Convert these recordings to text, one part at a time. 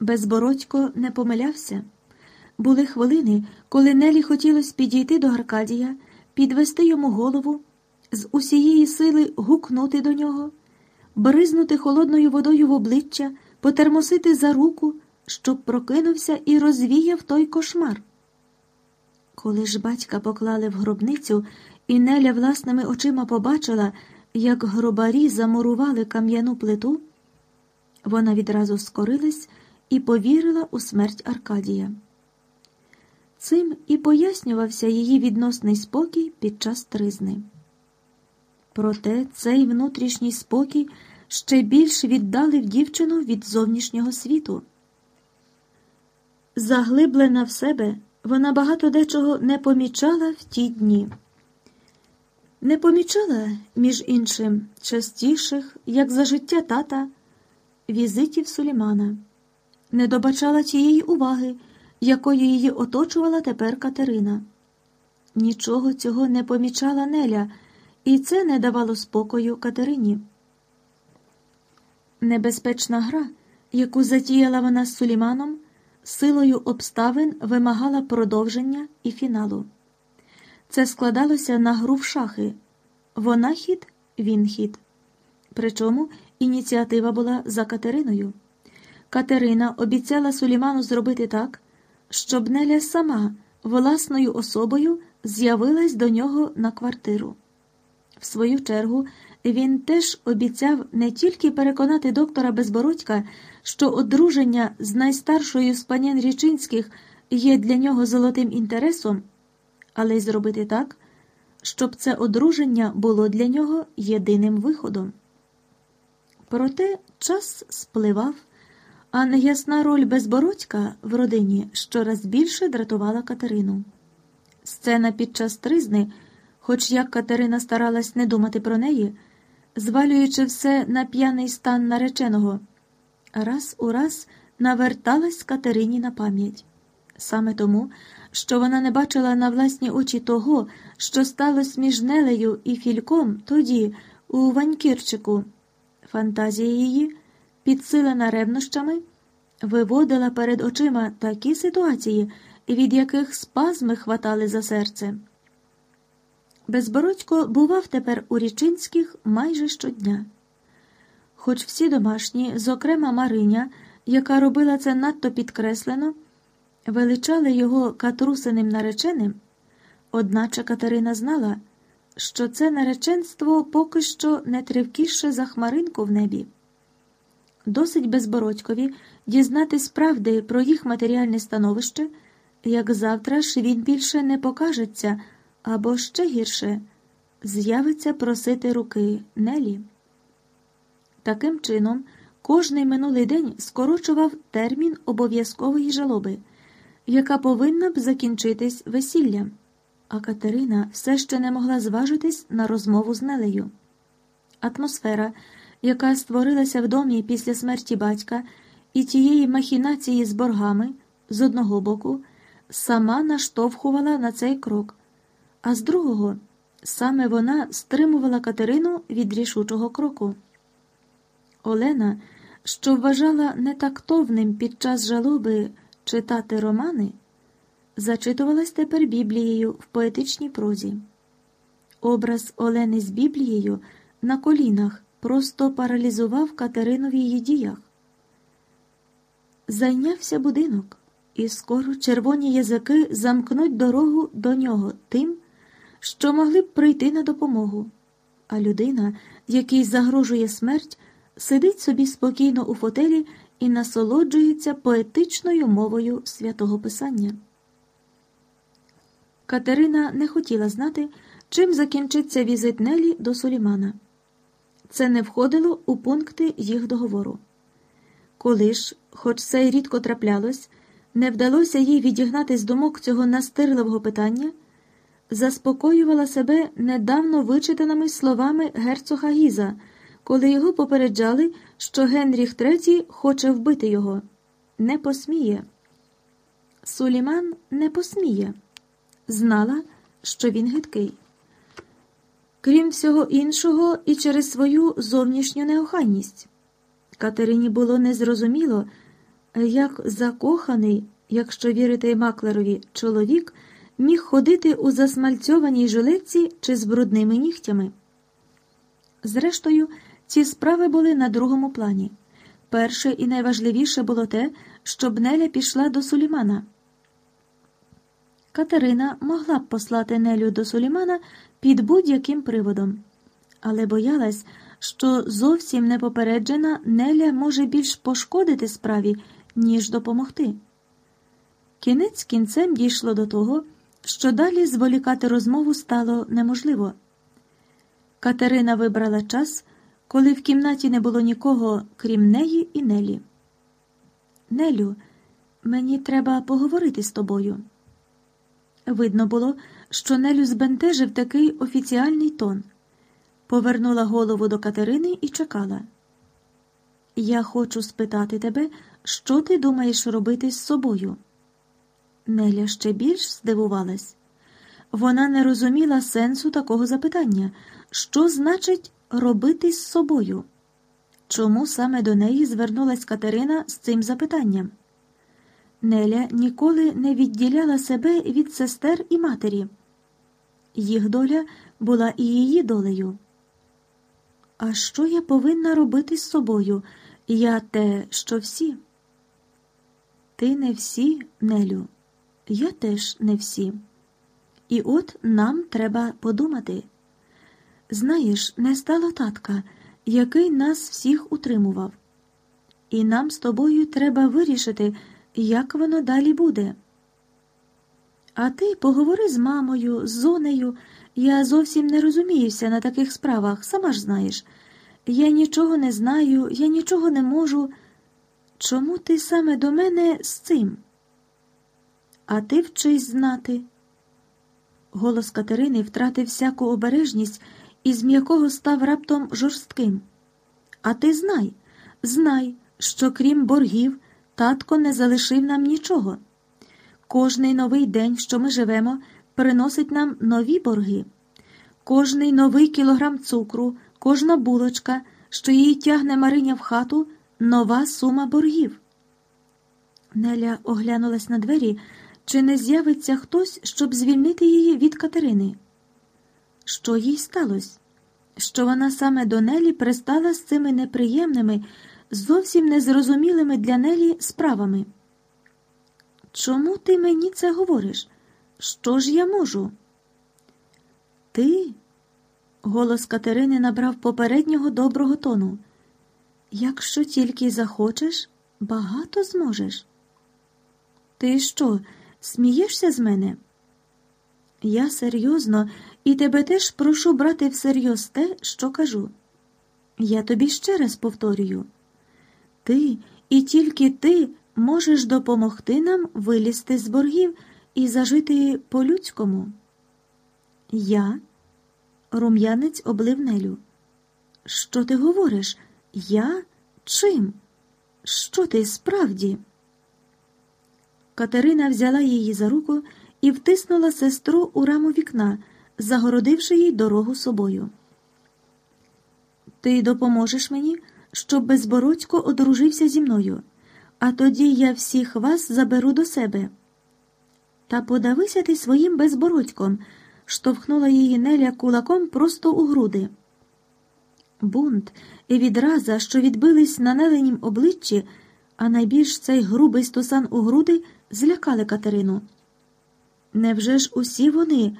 Безбородько не помилявся. Були хвилини, коли Нелі хотілося підійти до Аркадія, підвести йому голову, з усієї сили гукнути до нього, бризнути холодною водою в обличчя, потермосити за руку, щоб прокинувся і розвіяв той кошмар. Коли ж батька поклали в гробницю, і Неля власними очима побачила, як гробарі замурували кам'яну плиту, вона відразу скорилась повірила у смерть Аркадія. Цим і пояснювався її відносний спокій під час тризни. Проте цей внутрішній спокій ще більш віддалив дівчину від зовнішнього світу. Заглиблена в себе, вона багато дечого не помічала в ті дні. Не помічала, між іншим, частіших, як за життя тата, візитів Сулімана, не добачала тієї уваги, якою її оточувала тепер Катерина. Нічого цього не помічала Неля, і це не давало спокою Катерині. Небезпечна гра, яку затіяла вона з Суліманом, силою обставин вимагала продовження і фіналу. Це складалося на гру в шахи. Вона хід, він хід. Причому ініціатива була за Катериною. Катерина обіцяла Суліману зробити так, щоб Неля сама власною особою з'явилась до нього на квартиру. В свою чергу, він теж обіцяв не тільки переконати доктора Безбородька, що одруження з найстаршою з панін Річинських є для нього золотим інтересом, але й зробити так, щоб це одруження було для нього єдиним виходом. Проте час спливав, а неясна роль безбородька в родині щораз більше дратувала Катерину. Сцена під час тризни, хоч як Катерина старалась не думати про неї, звалюючи все на п'яний стан нареченого, раз у раз наверталась Катерині на пам'ять. Саме тому, що вона не бачила на власні очі того, що сталося між Нелею і Фільком тоді, у Ванькірчику. Фантазія її, підсилена ревнощами, виводила перед очима такі ситуації, від яких спазми хватали за серце. Безбородько бував тепер у Річинських майже щодня. Хоч всі домашні, зокрема Мариня, яка робила це надто підкреслено, величали його катрусиним нареченим, одначе Катерина знала, що це нареченство поки що не тривкіше за хмаринку в небі. Досить безбородькові дізнатись правди про їх матеріальне становище, як завтра ж він більше не покажеться або ще гірше з'явиться просити руки Нелі. Таким чином, кожний минулий день скорочував термін обов'язкової жалоби, яка повинна б закінчитись весіллям, а Катерина все ще не могла зважитись на розмову з Нелею. Атмосфера, яка створилася в домі після смерті батька і тієї махінації з боргами з одного боку, сама наштовхувала на цей крок, а з другого саме вона стримувала Катерину від рішучого кроку. Олена, що вважала нетактовним під час жалоби читати романи, зачитувалась тепер Біблією в поетичній прозі. Образ Олени з Біблією на колінах просто паралізував Катерину в її діях. Зайнявся будинок, і скоро червоні язики замкнуть дорогу до нього тим, що могли б прийти на допомогу. А людина, якій загрожує смерть, сидить собі спокійно у фотелі і насолоджується поетичною мовою святого Писання. Катерина не хотіла знати, чим закінчиться візит Нелі до Сулімана. Це не входило у пункти їх договору. Коли ж, хоч це й рідко траплялось, не вдалося їй відігнати з думок цього настирливого питання, заспокоювала себе недавно вичитаними словами герцога Гіза, коли його попереджали, що Генріх III хоче вбити його. Не посміє. Суліман не посміє. Знала, що він гидкий. Крім всього іншого, і через свою зовнішню неохайність. Катерині було незрозуміло, як закоханий, якщо вірити маклерові, чоловік міг ходити у засмальцьованій жилетці чи з брудними нігтями. Зрештою, ці справи були на другому плані. Перше і найважливіше було те, щоб Неля пішла до Сулімана. Катерина могла б послати Нелю до Сулімана під будь-яким приводом, але боялась, що зовсім непопереджена Неля може більш пошкодити справі, ніж допомогти. Кінець кінцем дійшло до того, що далі зволікати розмову стало неможливо. Катерина вибрала час, коли в кімнаті не було нікого, крім неї і Нелі. Нелю, мені треба поговорити з тобою. Видно було, що Нелю збентежив такий офіціальний тон. Повернула голову до Катерини і чекала. Я хочу спитати тебе, що ти думаєш робити з собою. Неля ще більш здивувалась. Вона не розуміла сенсу такого запитання, що значить робити з собою. Чому саме до неї звернулась Катерина з цим запитанням? Неля ніколи не відділяла себе від сестер і матері. Їх доля була і її долею. А що я повинна робити з собою? Я те, що всі? Ти не всі, Нелю, я теж не всі. І от нам треба подумати. Знаєш, не стало татка, який нас всіх утримував. І нам з тобою треба вирішити, як воно далі буде. А ти поговори з мамою, з зонею. Я зовсім не розуміюся на таких справах, сама ж знаєш. Я нічого не знаю, я нічого не можу. Чому ти саме до мене з цим? А ти вчись знати. Голос Катерини втратив всяку обережність і з м'якого став раптом жорстким. А ти знай, знай, що крім боргів, татко не залишив нам нічого. Кожний новий день, що ми живемо, приносить нам нові борги. Кожний новий кілограм цукру, кожна булочка, що її тягне Мариня в хату, нова сума боргів. Неля оглянулась на двері, чи не з'явиться хтось, щоб звільнити її від Катерини. Що їй сталося? Що вона саме до Нелі пристала з цими неприємними, зовсім незрозумілими для Нелі справами. Чому ти мені це говориш? Що ж я можу? Ти, голос Катерини набрав попереднього доброго тону. Якщо тільки захочеш, багато зможеш. Ти що, смієшся з мене? Я серйозно і тебе теж прошу брати всерйоз те, що кажу. Я тобі ще раз повторюю ти і тільки ти можеш допомогти нам вилізти з боргів і зажити по-людському. Я, рум'янець облив Нелю. Що ти говориш? Я чим? Що ти справді? Катерина взяла її за руку і втиснула сестру у раму вікна, загородивши їй дорогу собою. Ти допоможеш мені, щоб безбородько одружився зі мною, а тоді я всіх вас заберу до себе. Та подавися ти своїм безбородьком, штовхнула її Неля кулаком просто у груди. Бунт і відраза, що відбились на неленім обличчі, а найбільш цей грубий стусан у груди злякали Катерину. Невже ж усі вони?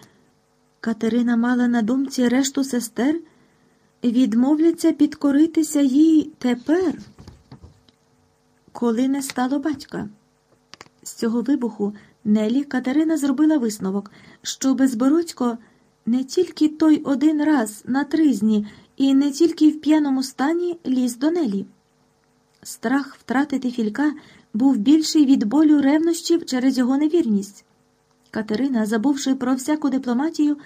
Катерина мала на думці решту сестер, відмовляться підкоритися їй тепер, коли не стало батька. З цього вибуху Нелі Катерина зробила висновок, що безбородько не тільки той один раз на тризні і не тільки в п'яному стані ліз до Нелі. Страх втратити філька був більший від болю ревнощів через його невірність. Катерина, забувши про всяку дипломатію,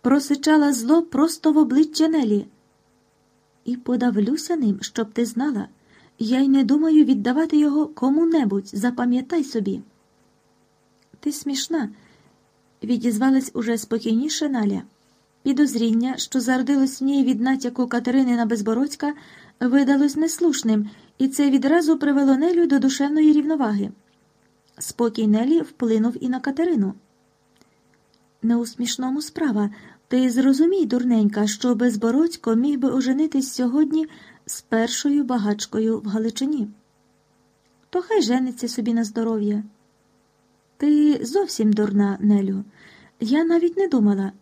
просичала зло просто в обличчя Нелі. І подавлюся ним, щоб ти знала. Я й не думаю віддавати його кому-небудь, запам'ятай собі. Ти смішна, відізвалась уже спокійніше Наля. Підозріння, що зародилось в ній від натяку Катерини на безбородька, видалось неслушним, і це відразу привело Нелю до душевної рівноваги. Спокій Нелі вплинув і на Катерину. Не у смішному справа. Ти зрозумій, дурненька, що безбородько міг би оженитись сьогодні з першою багачкою в Галичині. То хай жениться собі на здоров'я. Ти зовсім дурна, Нелю. Я навіть не думала.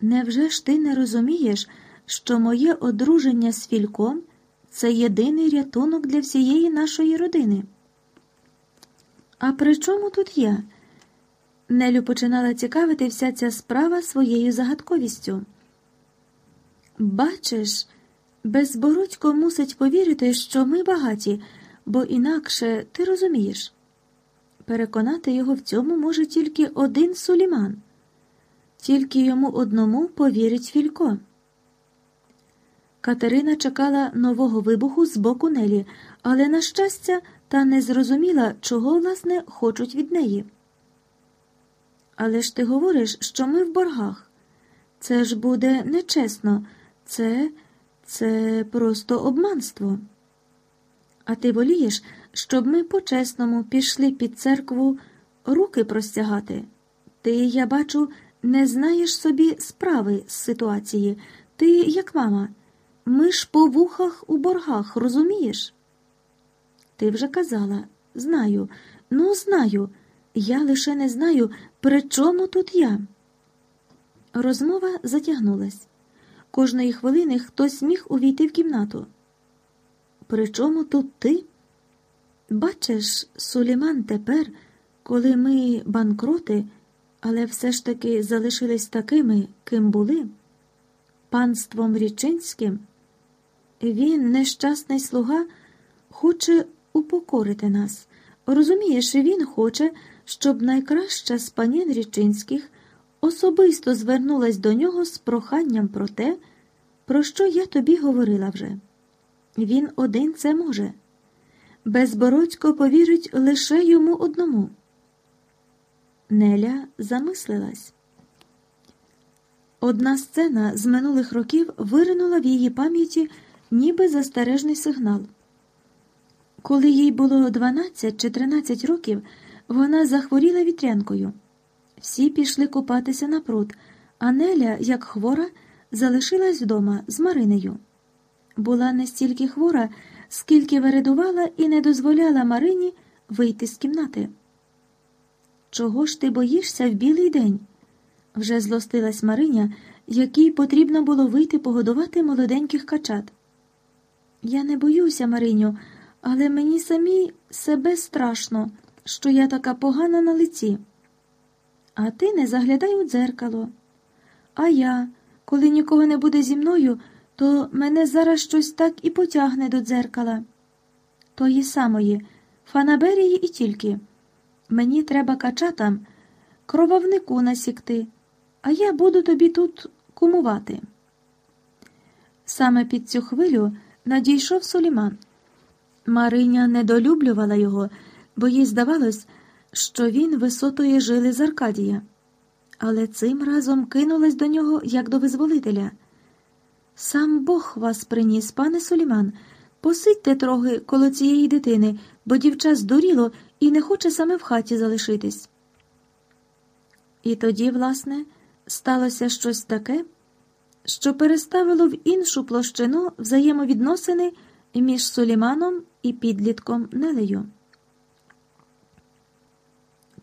Невже ж ти не розумієш, що моє одруження з Фільком це єдиний рятунок для всієї нашої родини? А при чому тут я? Нелю починала цікавити вся ця справа своєю загадковістю. Бачиш, безбородько мусить повірити, що ми багаті, бо інакше ти розумієш. Переконати його в цьому може тільки один суліман, тільки йому одному повірить Філько. Катерина чекала нового вибуху з боку Нелі, але, на щастя, та не зрозуміла, чого, власне, хочуть від неї. Але ж ти говориш, що ми в боргах. Це ж буде нечесно, це, це просто обманство. А ти волієш, щоб ми по-чесному пішли під церкву руки простягати. Ти, я бачу, не знаєш собі справи з ситуації. Ти, як мама, ми ж по вухах у боргах, розумієш? Ти вже казала, знаю, ну знаю. Я лише не знаю, при чому тут я. Розмова затягнулась. Кожної хвилини хтось міг увійти в кімнату. При чому тут ти? Бачиш, Суліман тепер, коли ми банкроти, але все ж таки залишились такими, ким були, панством річинським, він, нещасний слуга, хоче упокорити нас. Розумієш, він хоче, щоб найкраща з панін річинських особисто звернулась до нього з проханням про те, про що я тобі говорила вже. Він один це може. Безбородько повірить лише йому одному. Неля замислилась. Одна сцена з минулих років виринула в її пам'яті ніби застережний сигнал. Коли їй було 12 чи 13 років, вона захворіла вітрянкою. Всі пішли купатися на пруд, а Неля, як хвора, залишилась вдома з Маринею. Була не стільки хвора, скільки вередувала і не дозволяла Марині вийти з кімнати. Чого ж ти боїшся в білий день? Вже злостилась Мариня, якій потрібно було вийти погодувати молоденьких качат. Я не боюся, Мариню, але мені самій себе страшно, що я така погана на лиці. А ти не заглядай у дзеркало. А я, коли нікого не буде зі мною, то мене зараз щось так і потягне до дзеркала. Тої самої, фанаберії і тільки. Мені треба качатам, кровавнику насікти, а я буду тобі тут кумувати. Саме під цю хвилю надійшов Суліман. Мариня недолюблювала його, бо їй здавалось, що він висотою жили з Аркадія, але цим разом кинулась до нього як до визволителя. Сам Бог вас приніс, пане Суліман. Посидьте трохи коло цієї дитини, бо дівча здуріло і не хоче саме в хаті залишитись. І тоді, власне, сталося щось таке, що переставило в іншу площину взаємовідносини між Суліманом і підлітком Нелею.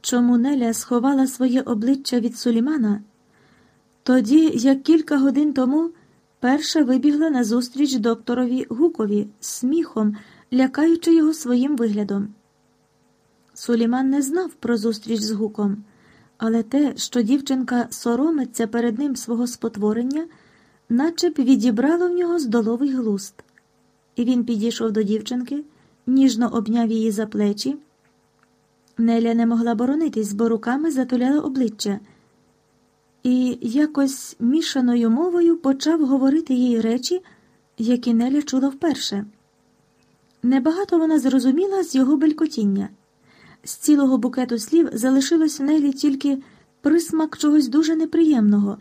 Чому Неля сховала своє обличчя від Сулімана? Тоді, як кілька годин тому, перша вибігла назустріч докторові Гукові сміхом, лякаючи його своїм виглядом. Суліман не знав про зустріч з гуком, але те, що дівчинка соромиться перед ним свого спотворення, наче б відібрало в нього здоловий глуст. І він підійшов до дівчинки, ніжно обняв її за плечі. Неля не могла боронитись, бо руками затуляла обличчя, і якось мішаною мовою почав говорити їй речі, які Неля чула вперше. Небагато вона зрозуміла з його белькотіння. З цілого букету слів залишилось в Нелі тільки присмак чогось дуже неприємного,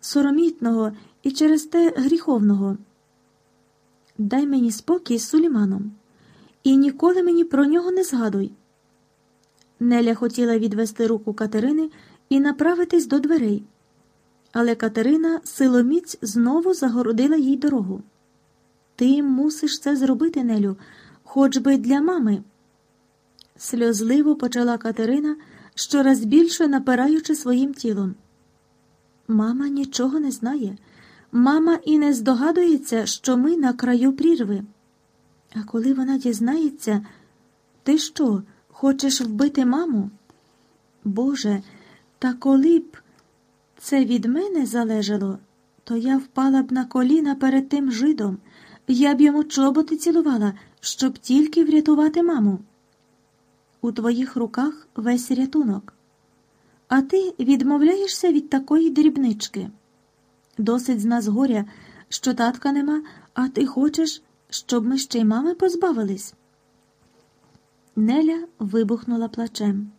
соромітного і через те гріховного. дай мені спокій з Суліманом, і ніколи мені про нього не згадуй. Неля хотіла відвести руку Катерини і направитись до дверей, але Катерина силоміць знову загородила їй дорогу. Ти мусиш це зробити, Нелю, хоч би для мами. Сльозливо почала Катерина, щораз більше напираючи своїм тілом. Мама нічого не знає. Мама і не здогадується, що ми на краю прірви. А коли вона дізнається, ти що, хочеш вбити маму? Боже, та коли б це від мене залежало, то я впала б на коліна перед тим жидом, я б йому чоботи цілувала, щоб тільки врятувати маму. У твоїх руках весь рятунок, а ти відмовляєшся від такої дрібнички. Досить з нас горя, що татка нема, а ти хочеш, щоб ми ще й мами позбавились. Неля вибухнула плачем.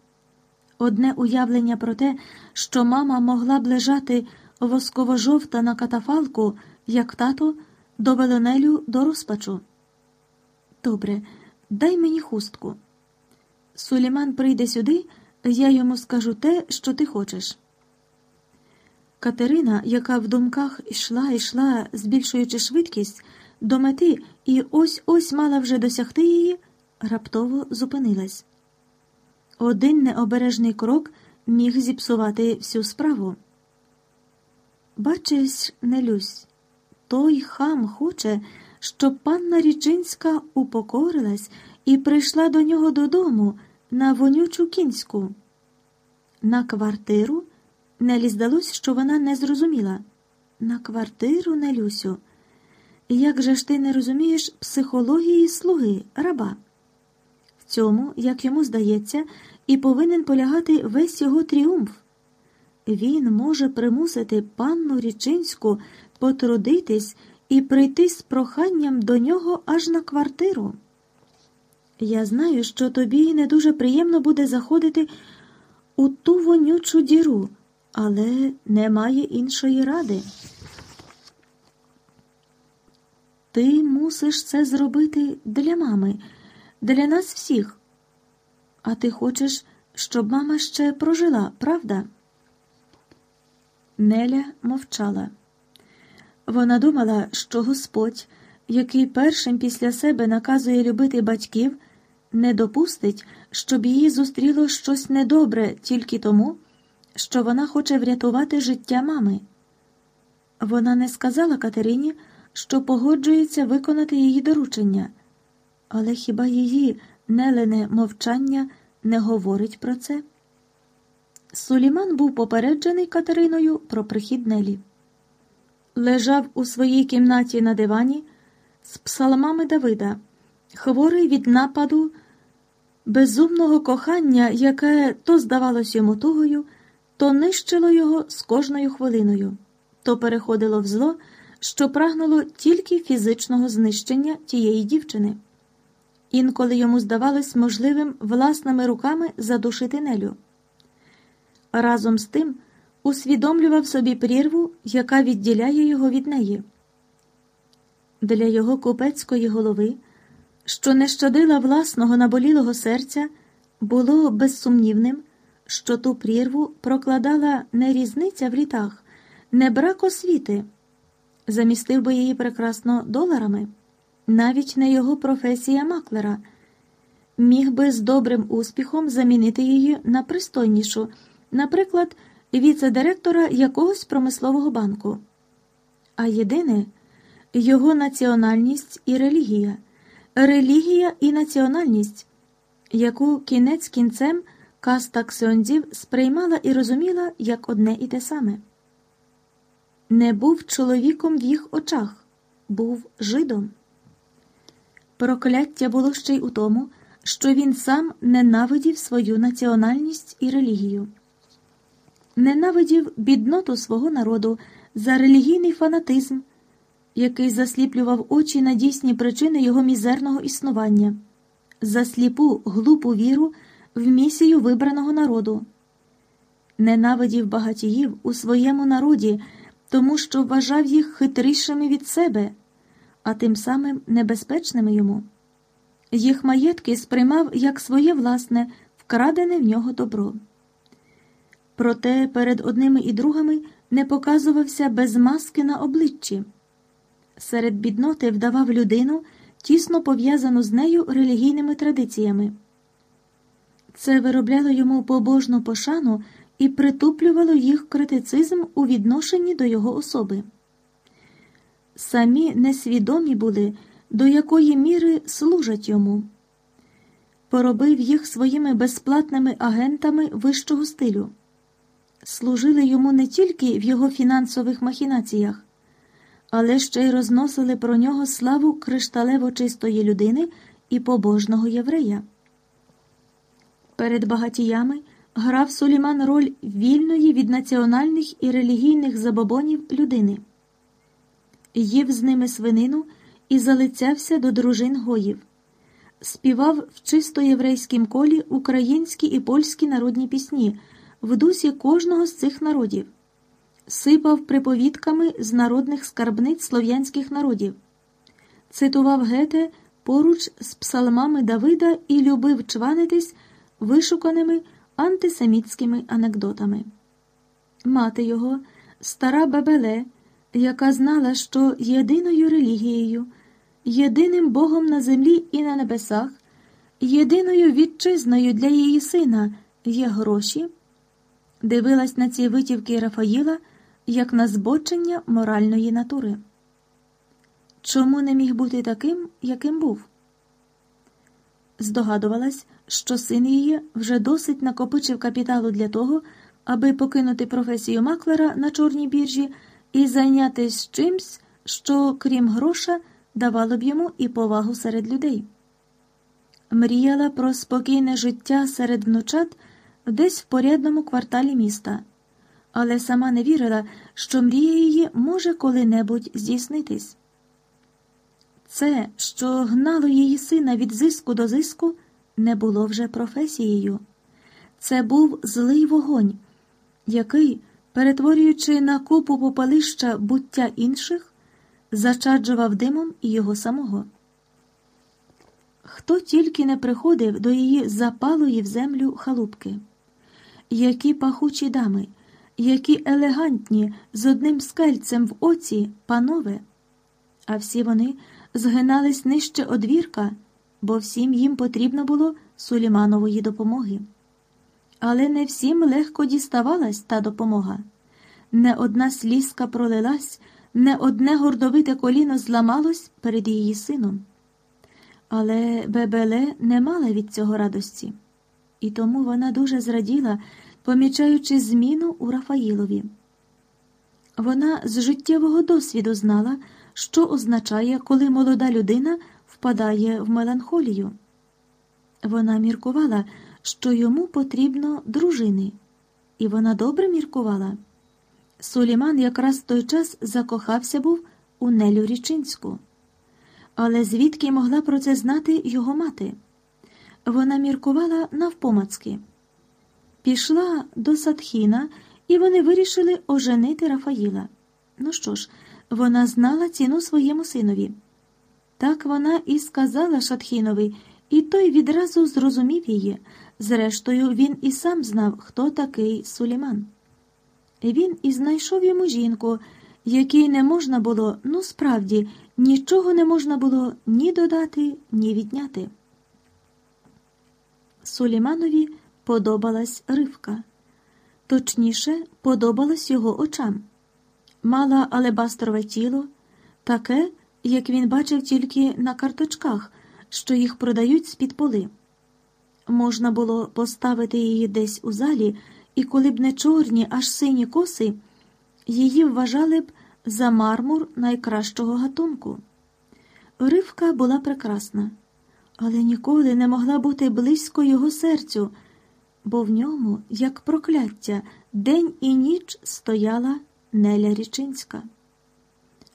Одне уявлення про те, що мама могла б лежати восково-жовта на катафалку, як тато, довело Нелю до розпачу. Добре, дай мені хустку. Суліман прийде сюди, я йому скажу те, що ти хочеш. Катерина, яка в думках йшла, йшла, збільшуючи швидкість, до мети і ось ось мала вже досягти її, раптово зупинилась. Один необережний крок міг зіпсувати всю справу. Бачиш, Нелюсь, той хам хоче, щоб панна Річинська упокорилась і прийшла до нього додому на вонючу кінську. На квартиру Нелі здалось, що вона не зрозуміла. На квартиру, Нелюсю. Як же ж ти не розумієш психології слуги, раба? Цьому, як йому здається, і повинен полягати весь його тріумф. Він може примусити панну Річинську потрудитись і прийти з проханням до нього аж на квартиру. Я знаю, що тобі не дуже приємно буде заходити у ту вонючу діру, але немає іншої ради. Ти мусиш це зробити для мами, для нас всіх. А ти хочеш, щоб мама ще прожила, правда? Неля мовчала. Вона думала, що Господь, який першим після себе наказує любити батьків, не допустить, щоб її зустріло щось недобре тільки тому, що вона хоче врятувати життя мами. Вона не сказала Катерині, що погоджується виконати її доручення, але хіба її нелене мовчання не говорить про це? Суліман був попереджений Катериною про прихід Нелі. Лежав у своїй кімнаті на дивані з псалмами Давида, хворий від нападу, безумного кохання, яке то здавалось йому тугою, то нищило його з кожною хвилиною, то переходило в зло, що прагнуло тільки фізичного знищення тієї дівчини. Інколи йому здавалось можливим власними руками задушити Нелю. Разом з тим усвідомлював собі прірву, яка відділяє його від неї. Для його купецької голови, що не щадила власного наболілого серця, було безсумнівним, що ту прірву прокладала не різниця в літах, не брак освіти, замістив би її прекрасно доларами, навіть не його професія маклера, міг би з добрим успіхом замінити її на пристойнішу наприклад, віце-директора якогось промислового банку. А єдине його національність і релігія, релігія і національність, яку кінець кінцем каста ксьондзів сприймала і розуміла як одне і те саме. Не був чоловіком в їх очах, був жидом. Прокляття було ще й у тому, що він сам ненавидів свою національність і релігію. Ненавидів бідноту свого народу за релігійний фанатизм, який засліплював очі на дійсні причини його мізерного існування, за сліпу глупу віру в місію вибраного народу, ненавидів багатіїв у своєму народі, тому що вважав їх хитрішими від себе, а тим самим небезпечними йому. Їх маєтки сприймав як своє власне, вкрадене в нього добро. Проте перед одними і другими не показувався без маски на обличчі. Серед бідноти вдавав людину, тісно пов'язану з нею релігійними традиціями. Це виробляло йому побожну пошану і притуплювало їх критицизм у відношенні до його особи. Самі несвідомі були, до якої міри служать йому. Поробив їх своїми безплатними агентами вищого стилю. Служили йому не тільки в його фінансових махінаціях, але ще й розносили про нього славу кришталево чистої людини і побожного єврея. Перед багатіями грав Суліман роль вільної від національних і релігійних забобонів людини, їв з ними свинину і залицявся до дружин гоїв, співав в чисто єврейськім колі українські і польські народні пісні в дусі кожного з цих народів, сипав приповідками з народних скарбниць слов'янських народів, цитував гете поруч з псалмами Давида і любив чванитись вишуканими антисемітськими анекдотами. Мати його, стара Бебеле, яка знала, що єдиною релігією, єдиним Богом на землі і на небесах, єдиною вітчизною для її сина є гроші, дивилась на ці витівки Рафаїла як на збочення моральної натури. Чому не міг бути таким, яким був? Здогадувалась, що син її вже досить накопичив капіталу для того, аби покинути професію маклера на чорній біржі і зайнятися чимсь, що, крім гроша, давало б йому і повагу серед людей. Мріяла про спокійне життя серед внучат десь в порядному кварталі міста, але сама не вірила, що мрія її може коли-небудь здійснитись. Це, що гнало її сина від зиску до зиску, не було вже професією. Це був злий вогонь, який, перетворюючи на купу попалища буття інших, зачаджував димом і його самого. Хто тільки не приходив до її запалої в землю халупки, які пахучі дами, які елегантні з одним скельцем в оці, панове, а всі вони згинались нижче одвірка, бо всім їм потрібно було Суліманової допомоги. Але не всім легко діставалась та допомога. Не одна слізка пролилась, не одне гордовите коліно зламалось перед її сином. Але Бебеле не мала від цього радості, і тому вона дуже зраділа, помічаючи зміну у Рафаїлові. Вона з життєвого досвіду знала, що означає, коли молода людина впадає в меланхолію. Вона міркувала, що йому потрібно дружини, і вона добре міркувала. Суліман якраз в той час закохався був у Нелю Річинську. Але звідки могла про це знати його мати? Вона міркувала навпомацки. Пішла до Садхіна, і вони вирішили оженити Рафаїла. Ну що ж, вона знала ціну своєму синові. Так вона і сказала Шатхінові, і той відразу зрозумів її. Зрештою, він і сам знав, хто такий Суліман. Він і знайшов йому жінку, якій не можна було, ну справді, нічого не можна було ні додати, ні відняти. Суліманові подобалась ривка, точніше, подобалось його очам. Мала алебастрове тіло, таке, як він бачив тільки на карточках, що їх продають з-під поли. Можна було поставити її десь у залі, і коли б не чорні, аж сині коси, її вважали б за мармур найкращого гатунку. Ривка була прекрасна, але ніколи не могла бути близько його серцю, бо в ньому, як прокляття, день і ніч стояла Неля Річинська.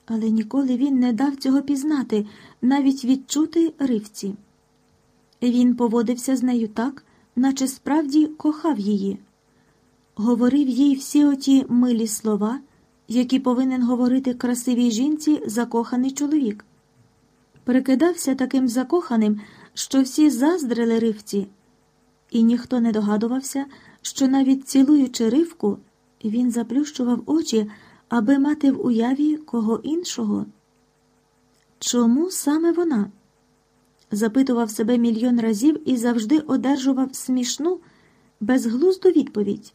Але ніколи він не дав цього пізнати, навіть відчути ривці. Він поводився з нею так, наче справді кохав її, говорив їй всі оті милі слова, які повинен говорити красивій жінці закоханий чоловік. прикидався таким закоханим, що всі заздрили ривці, і ніхто не догадувався, що навіть цілуючи ривку, він заплющував очі, аби мати в уяві кого іншого. Чому саме вона? Запитував себе мільйон разів і завжди одержував смішну, безглузду відповідь,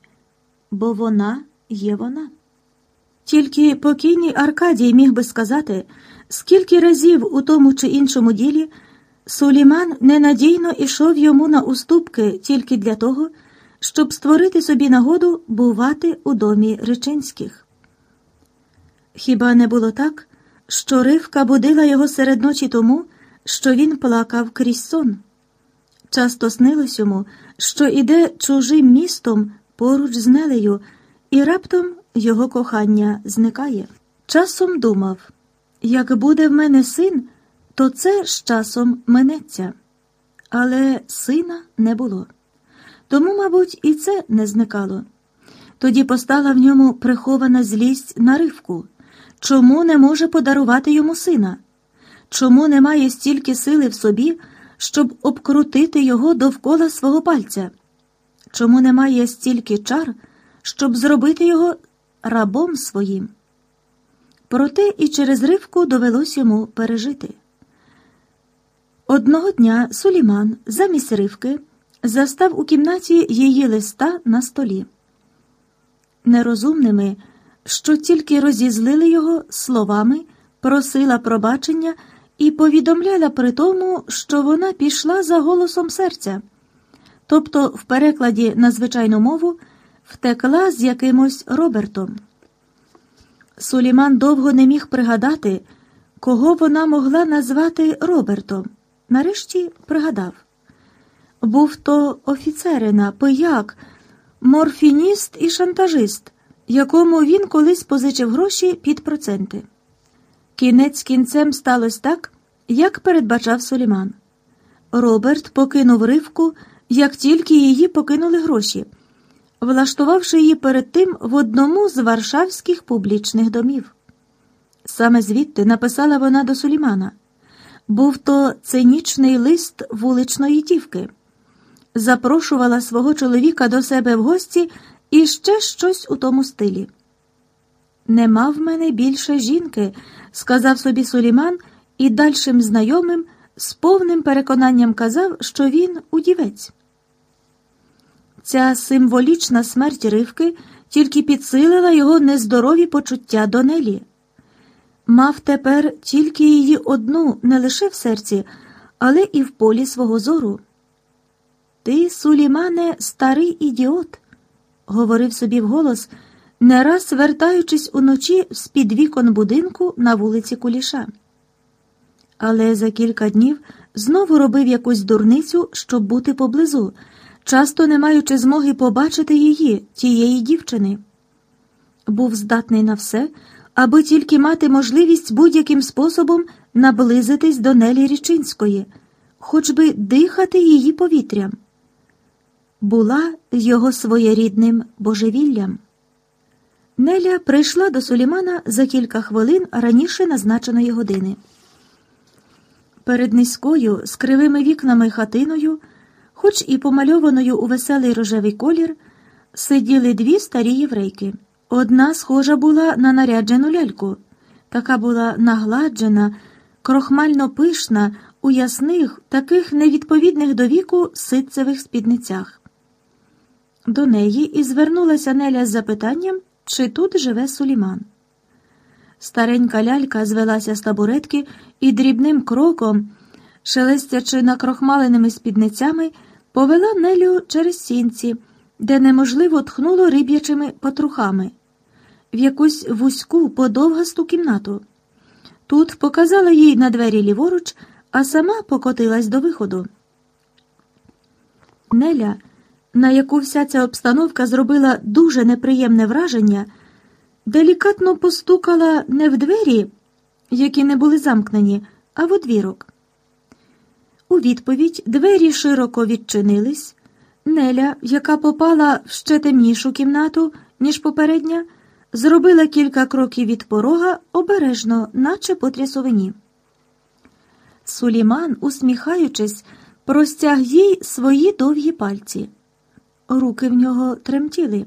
бо вона є вона. Тільки покійний Аркадій міг би сказати, скільки разів у тому чи іншому ділі Суліман ненадійно ішов йому на уступки тільки для того, щоб створити собі нагоду бувати у домі Ричинських. Хіба не було так, що ривка будила його серед ночі тому, що він плакав крізь сон? Часто снилось йому, що іде чужим містом поруч з Нелею, і раптом його кохання зникає. Часом думав як буде в мене син, то це з часом минеться. Але сина не було. Тому, мабуть, і це не зникало. Тоді постала в ньому прихована злість на ривку. Чому не може подарувати йому сина? Чому немає стільки сили в собі, щоб обкрутити його довкола свого пальця? Чому немає стільки чар, щоб зробити його рабом своїм? Проте і через ривку довелось йому пережити. Одного дня Суліман замість ривки застав у кімнаті її листа на столі. Нерозумними, що тільки розізлили його словами, просила пробачення і повідомляла при тому, що вона пішла за голосом серця, тобто, в перекладі на звичайну мову, втекла з якимось Робертом. Суліман довго не міг пригадати, кого вона могла назвати Робертом. Нарешті пригадав. Був то офіцерина, пияк, морфініст і шантажист, якому він колись позичив гроші під проценти. Кінець кінцем сталося так, як передбачав Суліман. Роберт покинув ривку, як тільки її покинули гроші влаштувавши її перед тим в одному з варшавських публічних домів. Саме звідти написала вона до Сулімана. Був то цинічний лист вуличної дівки, запрошувала свого чоловіка до себе в гості і ще щось у тому стилі. Нема в мене більше жінки, сказав собі Суліман і дальшим знайомим з повним переконанням казав, що він удівець. Ця символічна смерть ривки тільки підсилила його нездорові почуття до Нелі. Мав тепер тільки її одну не лише в серці, але і в полі свого зору. Ти, Сулімане, старий ідіот, говорив собі вголос, не раз вертаючись уночі з під вікон будинку на вулиці Куліша. Але за кілька днів знову робив якусь дурницю, щоб бути поблизу часто не маючи змоги побачити її, тієї дівчини. Був здатний на все, аби тільки мати можливість будь-яким способом наблизитись до Нелі Річинської, хоч би дихати її повітрям. Була його своєрідним божевіллям. Неля прийшла до Сулімана за кілька хвилин раніше назначеної години. Перед низькою, з кривими вікнами хатиною хоч і помальованою у веселий рожевий колір, сиділи дві старі єврейки. Одна схожа була на наряджену ляльку, така була нагладжена, крохмально пишна у ясних, таких невідповідних до віку ситцевих спідницях. До неї і звернулася Неля з запитанням, чи тут живе Суліман. Старенька лялька звелася з табуретки і дрібним кроком, шелестячи накрохмаленими спідницями, повела Нелю через сінці, де неможливо тхнуло риб'ячими потрухами, в якусь вузьку подовгасту кімнату. Тут показала їй на двері ліворуч, а сама покотилась до виходу. Неля, на яку вся ця обстановка зробила дуже неприємне враження, делікатно постукала не в двері, які не були замкнені, а в одвірок. У відповідь двері широко відчинились. Неля, яка попала в ще темнішу кімнату, ніж попередня, зробила кілька кроків від порога обережно, наче по трясовині. Суліман, усміхаючись, простяг їй свої довгі пальці. Руки в нього тремтіли.